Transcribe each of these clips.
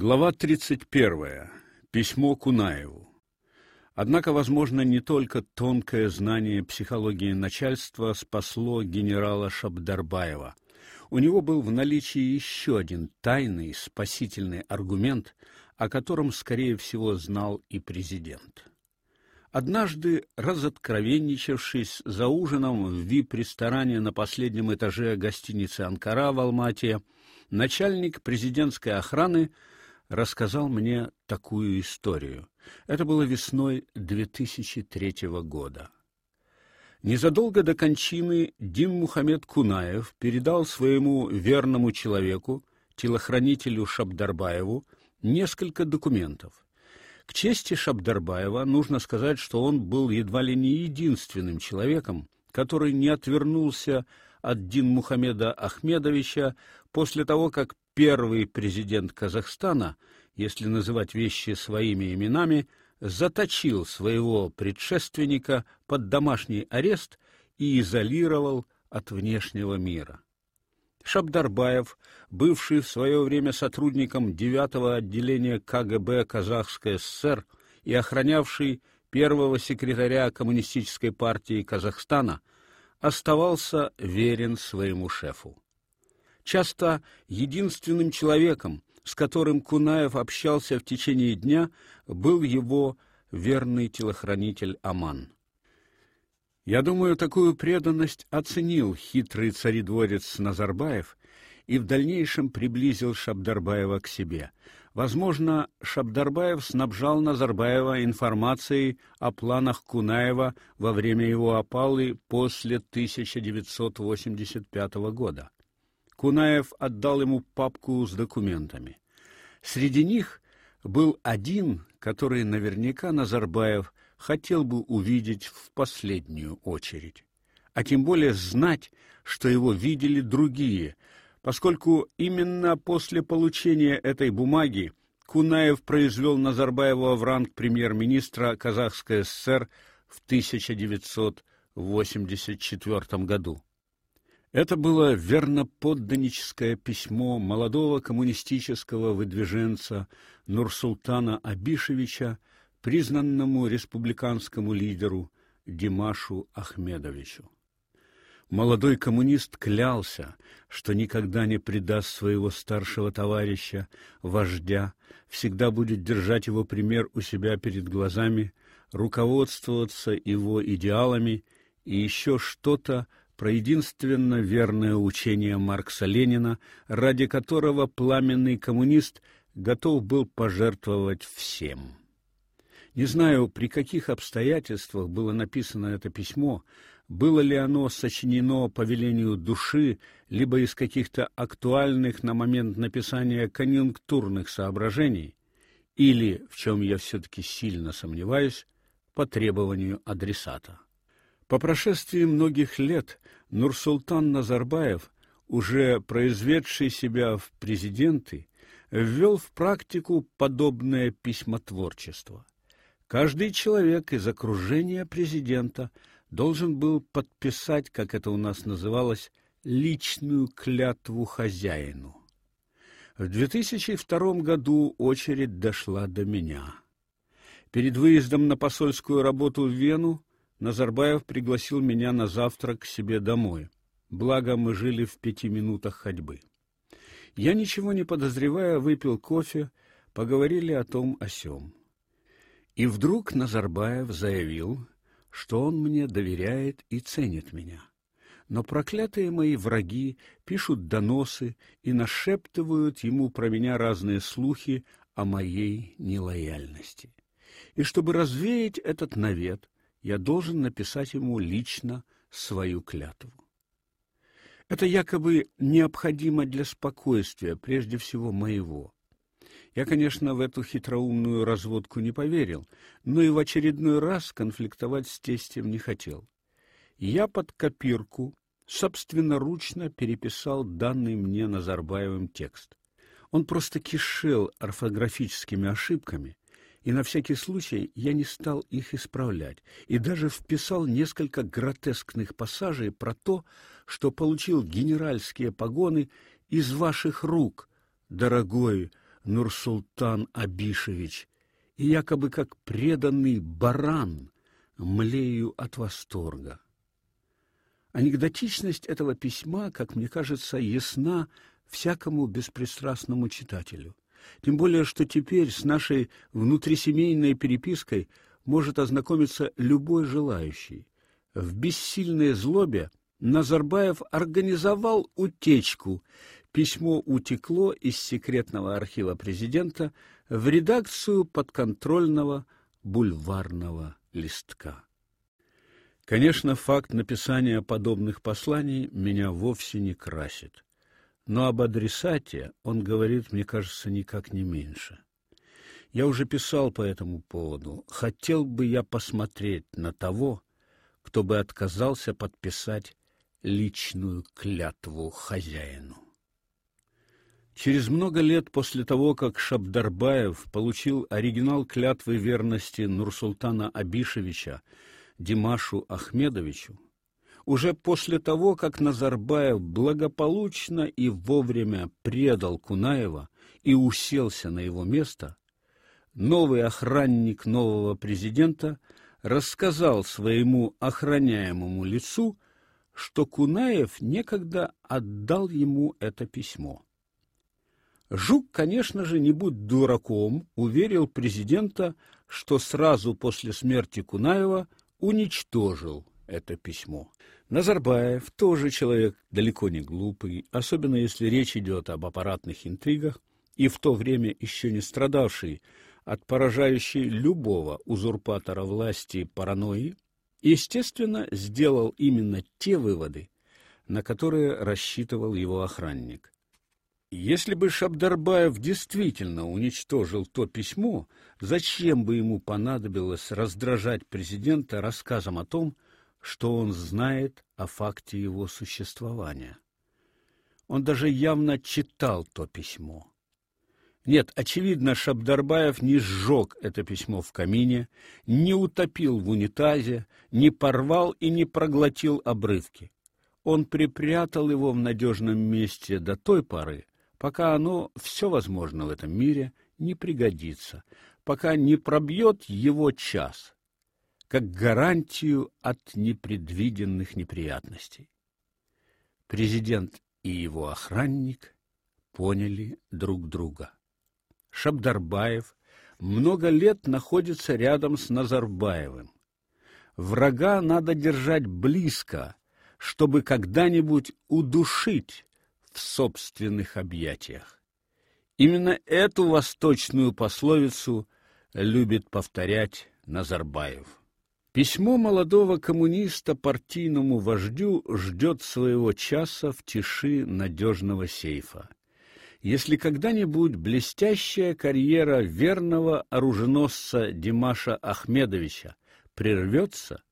Глава 31. Письмо Кунаеву. Однако, возможно, не только тонкое знание психологии начальства спасло генерала Шабдарбаева. У него был в наличии еще один тайный спасительный аргумент, о котором, скорее всего, знал и президент. Однажды, разоткровенничавшись за ужином в вип-ресторане на последнем этаже гостиницы Анкара в Алмате, начальник президентской охраны рассказал мне такую историю. Это было весной 2003 года. Незадолго до кончины Дин Мухаммед Кунаев передал своему верному человеку, телохранителю Шабдарбаеву, несколько документов. К чести Шабдарбаева нужно сказать, что он был едва ли не единственным человеком, который не отвернулся от Дин Мухаммеда Ахмедовича после того, как первый президент Казахстана, если называть вещи своими именами, заточил своего предшественника под домашний арест и изолировал от внешнего мира. Шабдарбаев, бывший в свое время сотрудником 9-го отделения КГБ Казахской ССР и охранявший первого секретаря коммунистической партии Казахстана, оставался верен своему шефу. Часто единственным человеком, с которым Кунаев общался в течение дня, был его верный телохранитель Аман. Я думаю, такую преданность оценил хитрый царедворец Назарбаев и в дальнейшем приблизил Шабдарбаева к себе. Возможно, Шабдарбаев снабжал Назарбаева информацией о планах Кунаева во время его опалы после 1985 года. Кунаев отдал ему папку с документами. Среди них был один, который наверняка Назарбаев хотел бы увидеть в последнюю очередь, а тем более знать, что его видели другие, поскольку именно после получения этой бумаги Кунаев произвел Назарбаева в ранг премьер-министра Казахской ССР в 1984 году. Это было верноподданническое письмо молодого коммунистического выдвиженца Нурсултана Абишевича признанному республиканскому лидеру Димашу Ахмедовичу. Молодой коммунист клялся, что никогда не предаст своего старшего товарища, вождя, всегда будет держать его пример у себя перед глазами, руководствоваться его идеалами и еще что-то про единственно верное учение Маркса Ленина, ради которого пламенный коммунист готов был пожертвовать всем. Не знаю, при каких обстоятельствах было написано это письмо, было ли оно сочинено по велению души, либо из каких-то актуальных на момент написания конъюнктурных соображений, или, в чем я все таки сильно сомневаюсь, по требованию адресата. По прошествии многих лет Нурсултан Назарбаев, уже произведший себя в президенты, ввел в практику подобное письмотворчество. Каждый человек из окружения президента должен был подписать, как это у нас называлось, личную клятву хозяину. В 2002 году очередь дошла до меня. Перед выездом на посольскую работу в Вену Назарбаев пригласил меня на завтрак к себе домой. Благо мы жили в пяти минутах ходьбы. Я ничего не подозревая выпил кофе, поговорили о том о сём. И вдруг Назарбаев заявил, что он мне доверяет и ценит меня. Но проклятые мои враги пишут доносы и нашептывают ему про меня разные слухи о моей нелояльности. И чтобы развеять этот навет, я должен написать ему лично свою клятву. Это якобы необходимо для спокойствия, прежде всего моего. Я, конечно, в эту хитроумную разводку не поверил, но и в очередной раз конфликтовать с тестем не хотел. Я под копирку собственноручно переписал данный мне Назарбаевым текст. Он просто кишел орфографическими ошибками, и на всякий случай я не стал их исправлять и даже вписал несколько гротескных пассажей про то, что получил генеральские погоны из ваших рук, дорогой Нурсултан Абишевич, и якобы как преданный баран млею от восторга. Анекдотичность этого письма, как мне кажется, ясна всякому беспристрастному читателю. Тем более, что теперь с нашей внутрисемейной перепиской может ознакомиться любой желающий. В бессильной злобе Назарбаев организовал утечку. Письмо утекло из секретного архива президента в редакцию подконтрольного бульварного листка. Конечно, факт написания подобных посланий меня вовсе не красит. Но об адресате он говорит, мне кажется, никак не меньше. Я уже писал по этому поводу. Хотел бы я посмотреть на того, кто бы отказался подписать личную клятву хозяину. Через много лет после того, как Шабдарбаев получил оригинал клятвы верности Нурсултана Абишевича Димашу Ахмедовичу, уже после того, как Назарбаев благополучно и вовремя предал Кунаева и уселся на его место, новый охранник нового президента рассказал своему охраняемому лицу, что Кунаев некогда отдал ему это письмо. Жук, конечно же, не будь дураком, уверил президента, что сразу после смерти Кунаева уничтожил это письмо. Назарбаев тоже человек далеко не глупый, особенно если речь идет об аппаратных интригах, и в то время еще не страдавший от поражающей любого узурпатора власти паранойи, естественно, сделал именно те выводы, на которые рассчитывал его охранник. Если бы Шабдарбаев действительно уничтожил то письмо, зачем бы ему понадобилось раздражать президента рассказом о том, что он знает о факте его существования. Он даже явно читал то письмо. Нет, очевидно, Шабдарбаев не сжег это письмо в камине, не утопил в унитазе, не порвал и не проглотил обрывки. Он припрятал его в надежном месте до той поры, пока оно все возможно в этом мире не пригодится, пока не пробьет его час как гарантию от непредвиденных неприятностей. Президент и его охранник поняли друг друга. Шабдарбаев много лет находится рядом с Назарбаевым. Врага надо держать близко, чтобы когда-нибудь удушить в собственных объятиях. Именно эту восточную пословицу любит повторять Назарбаев. Письмо молодого коммуниста партийному вождю ждет своего часа в тиши надежного сейфа. Если когда-нибудь блестящая карьера верного оруженосца Димаша Ахмедовича прервется,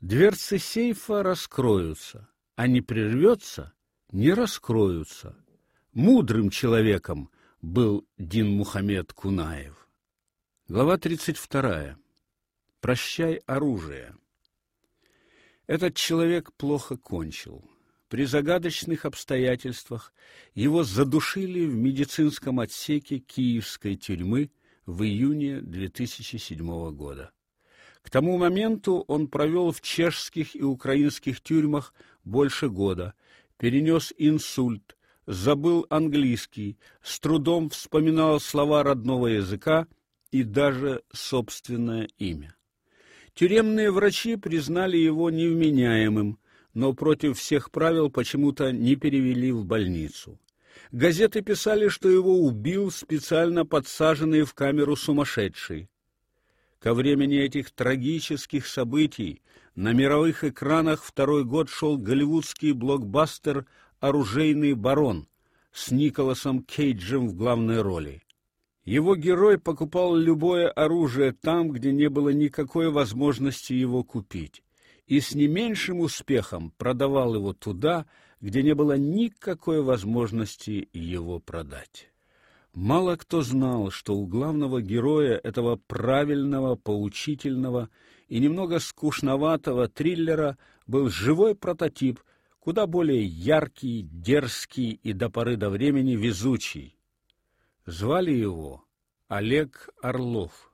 дверцы сейфа раскроются, а не прервется, не раскроются. Мудрым человеком был Дин Мухаммед Кунаев. Глава 32. Прощай оружие. Этот человек плохо кончил. При загадочных обстоятельствах его задушили в медицинском отсеке Киевской тюрьмы в июне 2007 года. К тому моменту он провел в чешских и украинских тюрьмах больше года, перенес инсульт, забыл английский, с трудом вспоминал слова родного языка и даже собственное имя. Тюремные врачи признали его невменяемым, но против всех правил почему-то не перевели в больницу. Газеты писали, что его убил специально подсаженный в камеру сумасшедший. Ко времени этих трагических событий на мировых экранах второй год шел голливудский блокбастер Оружейный барон с Николасом Кейджем в главной роли. Его герой покупал любое оружие там, где не было никакой возможности его купить, и с не меньшим успехом продавал его туда, где не было никакой возможности его продать. Мало кто знал, что у главного героя этого правильного, поучительного и немного скучноватого триллера был живой прототип, куда более яркий, дерзкий и до поры до времени везучий Звали его Олег Орлов.